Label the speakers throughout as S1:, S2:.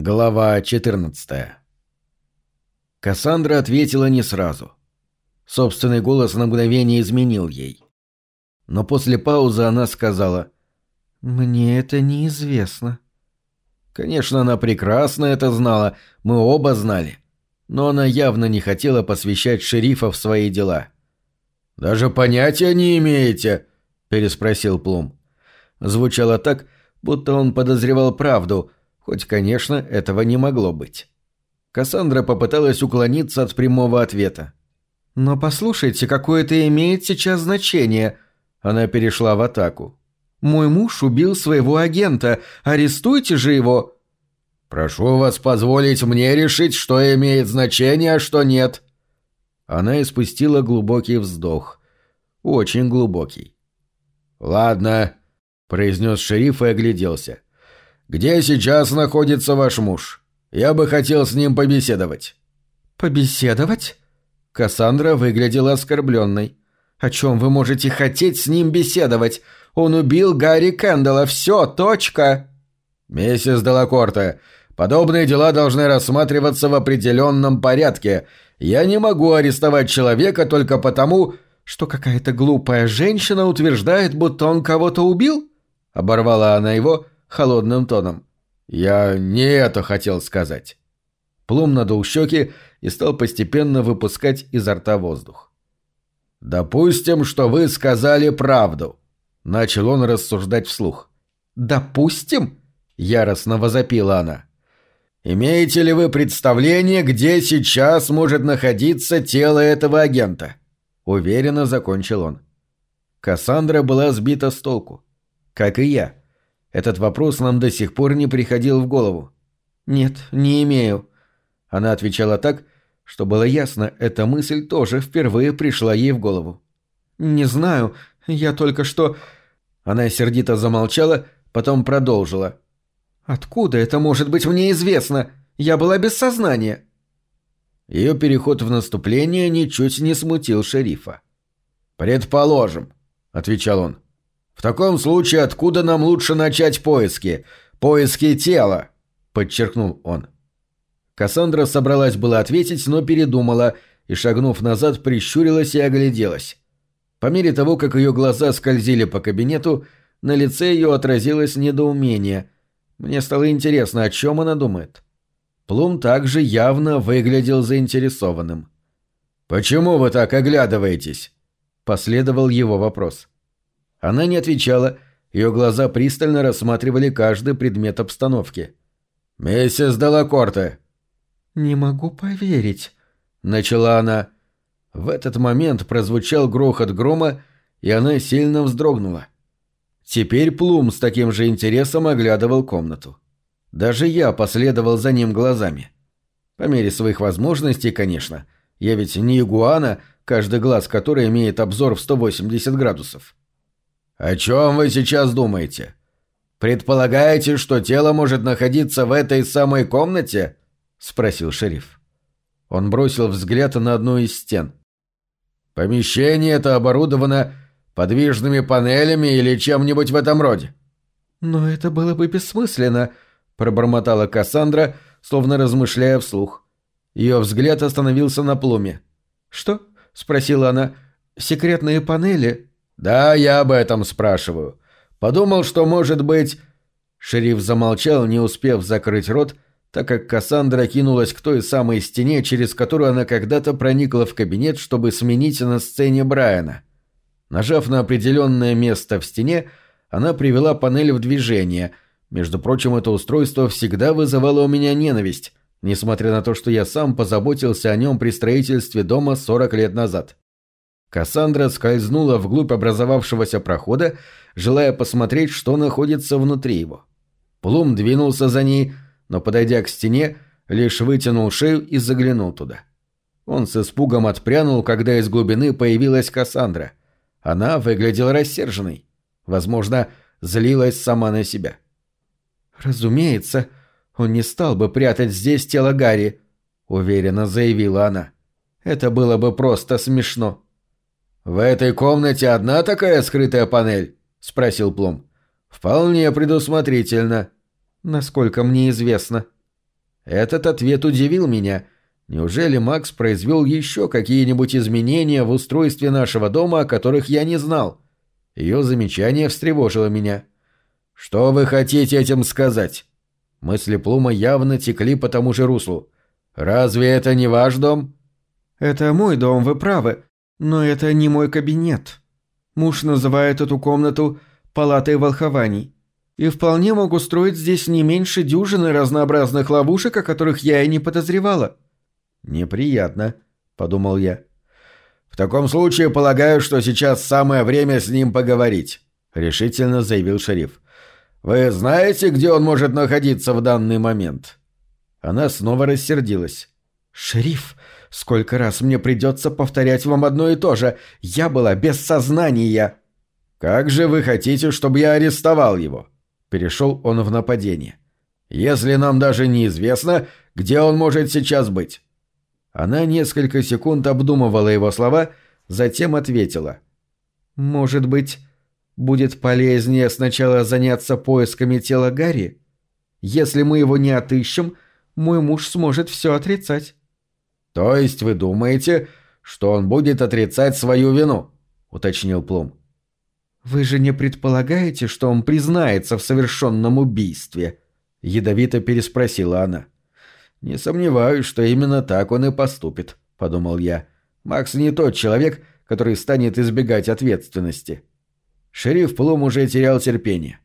S1: Глава 14 Кассандра ответила не сразу. Собственный голос на мгновение изменил ей. Но после паузы она сказала «Мне это неизвестно». Конечно, она прекрасно это знала, мы оба знали. Но она явно не хотела посвящать шерифа в свои дела. «Даже понятия не имеете?» – переспросил Плум. Звучало так, будто он подозревал правду – Хоть, конечно, этого не могло быть. Кассандра попыталась уклониться от прямого ответа. «Но послушайте, какое это имеет сейчас значение?» Она перешла в атаку. «Мой муж убил своего агента. Арестуйте же его!» «Прошу вас позволить мне решить, что имеет значение, а что нет». Она испустила глубокий вздох. Очень глубокий. «Ладно», — произнес шериф и огляделся. «Где сейчас находится ваш муж? Я бы хотел с ним побеседовать».
S2: «Побеседовать?» Кассандра выглядела оскорбленной. «О чем вы можете хотеть с ним беседовать? Он убил Гарри Кэндалла. Все, точка!»
S1: «Миссис Делакорте, подобные дела должны рассматриваться в определенном порядке. Я не могу арестовать человека только потому,
S2: что какая-то глупая женщина утверждает, будто он кого-то убил?»
S1: Оборвала она его, — холодным тоном. «Я не это хотел сказать». Плум надул щеки и стал постепенно выпускать изо рта воздух. «Допустим, что вы сказали правду», — начал он рассуждать вслух.
S2: «Допустим?» — яростно возопила она.
S1: «Имеете ли вы представление, где сейчас может находиться тело этого агента?» Уверенно закончил он. Кассандра была сбита с толку. Как и я. Этот вопрос нам до сих пор не приходил в голову.
S2: «Нет, не имею».
S1: Она отвечала так, что было ясно, эта мысль тоже впервые пришла ей в голову.
S2: «Не знаю, я только что...»
S1: Она сердито замолчала, потом продолжила.
S2: «Откуда это может быть мне известно? Я была без сознания».
S1: Ее переход в наступление ничуть не смутил шерифа. «Предположим», — отвечал он. В таком случае откуда нам лучше начать поиски? Поиски тела, подчеркнул он. Кассандра собралась было ответить, но передумала и, шагнув назад, прищурилась и огляделась. По мере того, как ее глаза скользили по кабинету, на лице ее отразилось недоумение. Мне стало интересно, о чем она думает. Плум также явно выглядел заинтересованным. «Почему вы так оглядываетесь?» – последовал его вопрос. Она не отвечала, ее глаза пристально рассматривали каждый предмет обстановки. «Миссис Делакорте!»
S2: «Не могу поверить», —
S1: начала она. В этот момент прозвучал грохот грома, и она сильно вздрогнула. Теперь Плум с таким же интересом оглядывал комнату. Даже я последовал за ним глазами. По мере своих возможностей, конечно. Я ведь не игуана, каждый глаз которой имеет обзор в 180 градусов. «О чем вы сейчас думаете? Предполагаете, что тело может находиться в этой самой комнате?» — спросил шериф. Он бросил взгляд на одну из стен. «Помещение это оборудовано подвижными панелями или чем-нибудь в этом роде?»
S2: «Но это было бы бессмысленно», — пробормотала Кассандра, словно размышляя вслух. Ее взгляд остановился на плуме. «Что?» — спросила она. «Секретные панели
S1: «Да, я об этом спрашиваю. Подумал, что, может быть...» Шериф замолчал, не успев закрыть рот, так как Кассандра кинулась к той самой стене, через которую она когда-то проникла в кабинет, чтобы сменить на сцене Брайана. Нажав на определенное место в стене, она привела панель в движение. Между прочим, это устройство всегда вызывало у меня ненависть, несмотря на то, что я сам позаботился о нем при строительстве дома 40 лет назад. Кассандра скользнула вглубь образовавшегося прохода, желая посмотреть, что находится внутри его. Плум двинулся за ней, но, подойдя к стене, лишь вытянул шею и заглянул туда. Он с испугом отпрянул, когда из глубины появилась Кассандра. Она выглядела рассерженной. Возможно, злилась сама на себя.
S2: «Разумеется, он не стал бы прятать здесь тело Гарри», — уверенно заявила она. «Это было бы просто смешно».
S1: «В этой комнате одна такая скрытая панель?» — спросил Плум. «Вполне предусмотрительно».
S2: «Насколько мне известно».
S1: Этот ответ удивил меня. Неужели Макс произвел еще какие-нибудь изменения в устройстве нашего дома, о которых я не знал? Ее замечание встревожило меня. «Что вы хотите этим сказать?» Мысли Плума явно текли по тому же руслу. «Разве это не ваш дом?»
S2: «Это мой дом, вы правы, но это не мой кабинет. Муж называет эту комнату «палатой волхований». И вполне мог устроить здесь не меньше дюжины разнообразных ловушек, о которых я и не подозревала».
S1: «Неприятно», — подумал я. «В таком случае полагаю, что сейчас самое время с ним поговорить», — решительно заявил шериф. «Вы знаете, где он может находиться в данный момент?» Она снова рассердилась.
S2: «Шериф, сколько раз мне придется повторять вам одно и то же. Я была без сознания».
S1: «Как же вы хотите, чтобы я арестовал его?» Перешел он в нападение. «Если нам даже неизвестно, где он может сейчас быть». Она несколько секунд обдумывала его слова, затем ответила.
S2: «Может быть, будет полезнее сначала заняться поисками тела Гарри? Если мы его не отыщем, мой муж сможет все отрицать».
S1: «То есть вы думаете, что он будет отрицать свою вину?» — уточнил Плум.
S2: «Вы же не предполагаете, что он признается в совершенном убийстве?» — ядовито переспросила она.
S1: «Не сомневаюсь, что именно так он и поступит», — подумал я. «Макс не тот человек, который станет избегать ответственности». Шериф Плум уже терял терпение.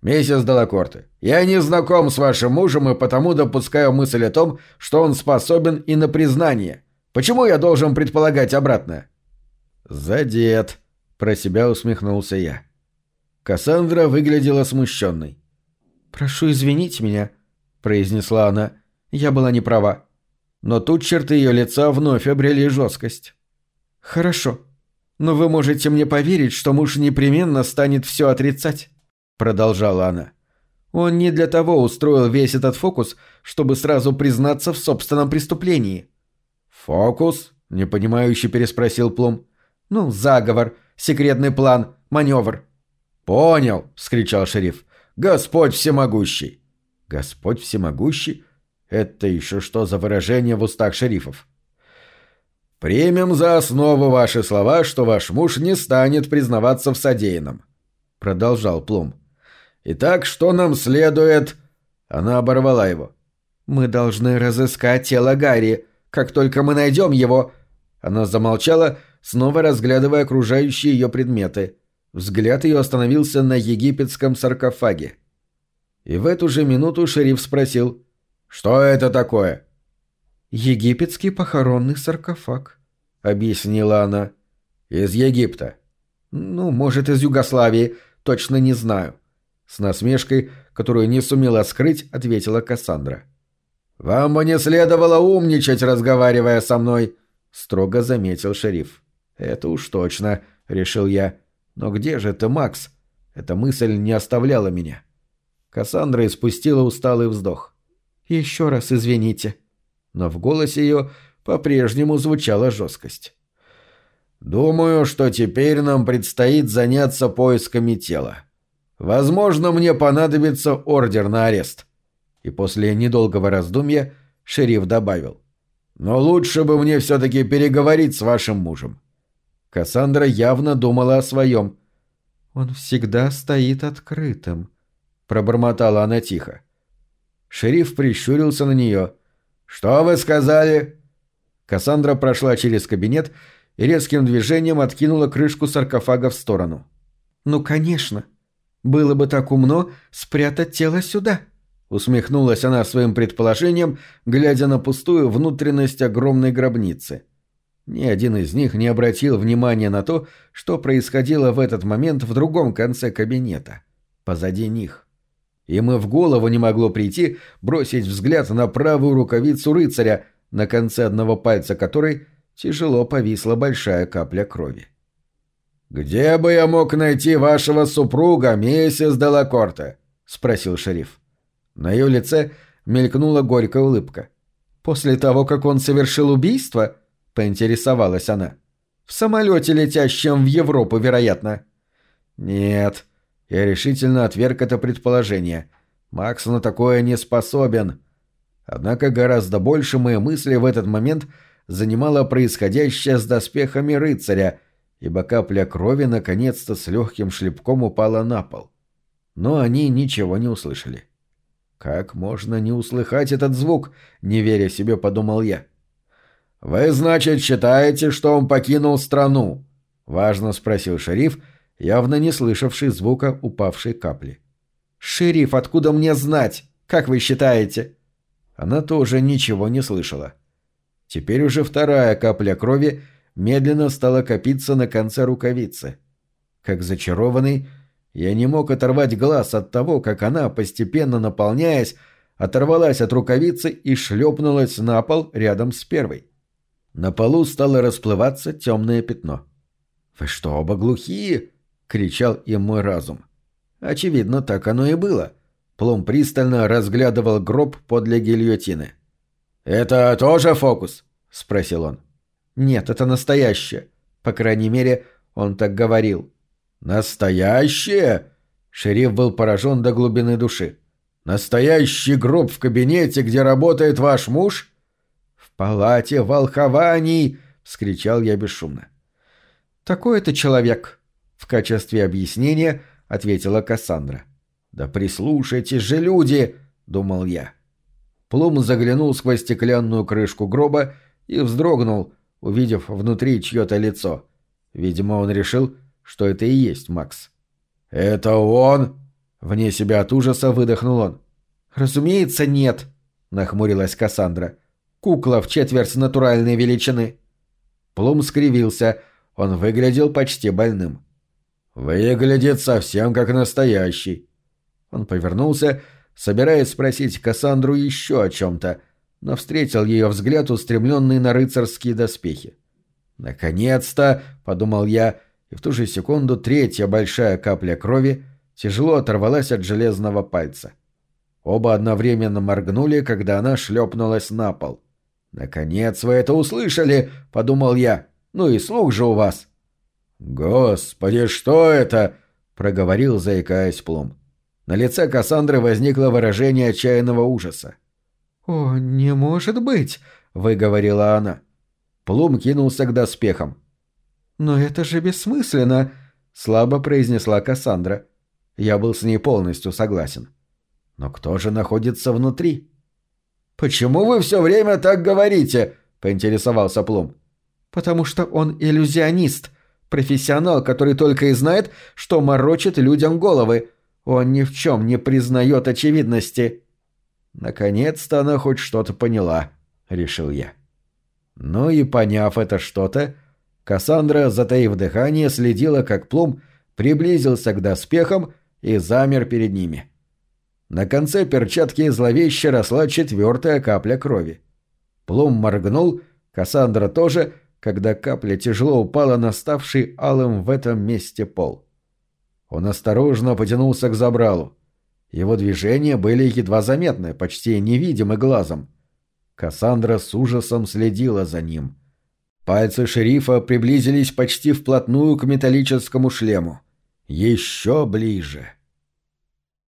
S1: «Миссис Делакорте, я не знаком с вашим мужем и потому допускаю мысль о том, что он способен и на признание. Почему я должен предполагать обратное?» «Задет», — про себя усмехнулся я. Кассандра выглядела смущенной.
S2: «Прошу извинить меня», — произнесла она. «Я была не права». Но тут черты ее лица вновь обрели жесткость. «Хорошо», но вы можете мне поверить, что муж непременно станет все отрицать», — продолжала она. «Он не для того устроил весь этот фокус, чтобы сразу признаться в собственном преступлении».
S1: «Фокус?» — непонимающе переспросил Плум.
S2: «Ну, заговор, секретный план, маневр».
S1: «Понял», — вскричал шериф. «Господь всемогущий». «Господь всемогущий? Это еще что за выражение в устах шерифов?» «Примем за основу ваши слова, что ваш муж не станет признаваться в содеянном», — продолжал Плум. «Итак, что нам следует...» Она оборвала его.
S2: «Мы должны разыскать тело Гарри. Как только мы найдем его...» Она замолчала, снова разглядывая окружающие ее предметы. Взгляд ее остановился на египетском саркофаге. И в эту же минуту шериф спросил.
S1: «Что это такое?»
S2: «Египетский похоронный саркофаг», — объяснила она.
S1: «Из Египта».
S2: «Ну, может, из Югославии. Точно не знаю».
S1: С насмешкой, которую не сумела скрыть, ответила Кассандра. «Вам бы не следовало умничать, разговаривая со мной», — строго заметил шериф. «Это уж точно», — решил я. «Но где же ты, Макс?» Эта мысль не оставляла меня. Кассандра испустила усталый вздох.
S2: «Еще раз извините», —
S1: но в голосе ее по-прежнему звучала жесткость. «Думаю, что теперь нам предстоит заняться поисками тела. Возможно, мне понадобится ордер на арест». И после недолгого раздумья шериф добавил. «Но лучше бы мне все-таки переговорить с вашим мужем». Кассандра явно думала о своем.
S2: «Он всегда стоит открытым», —
S1: пробормотала она тихо. Шериф прищурился на нее — «Что вы сказали?» Кассандра прошла через кабинет и резким движением откинула крышку саркофага в сторону.
S2: «Ну, конечно. Было бы так умно спрятать тело сюда», — усмехнулась она своим предположением, глядя на пустую внутренность огромной гробницы. Ни один из них не обратил внимания на то, что происходило в этот момент в другом конце кабинета, позади них. Им и в голову не могло прийти бросить взгляд на правую рукавицу рыцаря, на конце одного пальца которой тяжело повисла большая капля крови.
S1: «Где бы я мог найти вашего супруга, миссис Делакорте?» — спросил шериф.
S2: На ее лице мелькнула горькая улыбка. «После того, как он совершил убийство?» — поинтересовалась она. «В самолете, летящем в Европу, вероятно».
S1: «Нет», я решительно отверг это предположение. Макс на такое не способен. Однако гораздо больше мои мысли в этот момент занимало происходящее с доспехами рыцаря, ибо капля крови наконец-то с легким шлепком упала на пол. Но они ничего не услышали. «Как можно не услыхать этот звук?» — не веря себе, подумал я. «Вы, значит, считаете, что он покинул страну?» — важно спросил шериф, явно не слышавший звука упавшей капли.
S2: «Шериф, откуда мне знать? Как вы считаете?»
S1: Она тоже ничего не слышала. Теперь уже вторая капля крови медленно стала копиться на конце рукавицы. Как зачарованный, я не мог оторвать глаз от того, как она, постепенно наполняясь, оторвалась от рукавицы и шлепнулась на пол рядом с первой. На полу стало расплываться темное пятно. «Вы что, оба глухие?» — кричал им мой разум. Очевидно, так оно и было. Плом пристально разглядывал гроб подле гильотины. «Это тоже фокус?» — спросил он.
S2: «Нет, это настоящее. По крайней мере, он так говорил».
S1: «Настоящее?» Шериф был поражен до глубины души. «Настоящий гроб в кабинете, где работает ваш муж?»
S2: «В палате волхований!» — вскричал я бесшумно. «Такой это человек!» — в качестве объяснения ответила Кассандра.
S1: «Да прислушайтесь же, люди!» — думал я. Плум заглянул сквозь стеклянную крышку гроба и вздрогнул, увидев внутри чье-то лицо. Видимо, он решил, что это и есть Макс. «Это он?» — вне себя от ужаса выдохнул он.
S2: «Разумеется, нет», — нахмурилась Кассандра. «Кукла в четверть натуральной величины».
S1: Плум скривился, он выглядел почти больным. «Выглядит совсем как настоящий». Он повернулся, собираясь спросить Кассандру еще о чем-то, но встретил ее взгляд, устремленный на рыцарские доспехи. «Наконец-то!» — подумал я, и в ту же секунду третья большая капля крови тяжело оторвалась от железного пальца. Оба одновременно моргнули, когда она шлепнулась на пол. «Наконец вы это услышали!» — подумал я. «Ну и слух же у вас!» «Господи, что это?» — проговорил, заикаясь Плум. На лице Кассандры возникло выражение отчаянного ужаса.
S2: «О, не может быть!» — выговорила она.
S1: Плум кинулся к доспехам.
S2: «Но это же бессмысленно!» — слабо произнесла Кассандра. Я был с ней полностью согласен.
S1: «Но кто же находится внутри?» «Почему вы все время так говорите?» — поинтересовался Плум.
S2: «Потому что он иллюзионист, профессионал, который только и знает, что морочит людям головы. Он ни в чем не признает очевидности».
S1: «Наконец-то она хоть что-то поняла», — решил я. Ну и поняв это что-то, Кассандра, затаив дыхание, следила, как Плум приблизился к доспехам и замер перед ними. На конце перчатки зловеще росла четвертая капля крови. Плум моргнул, Кассандра тоже, когда капля тяжело упала на ставший алым в этом месте пол. Он осторожно потянулся к забралу. Его движения были едва заметны, почти невидимы глазом. Кассандра с ужасом следила за ним. Пальцы шерифа приблизились почти вплотную к металлическому шлему. Еще ближе.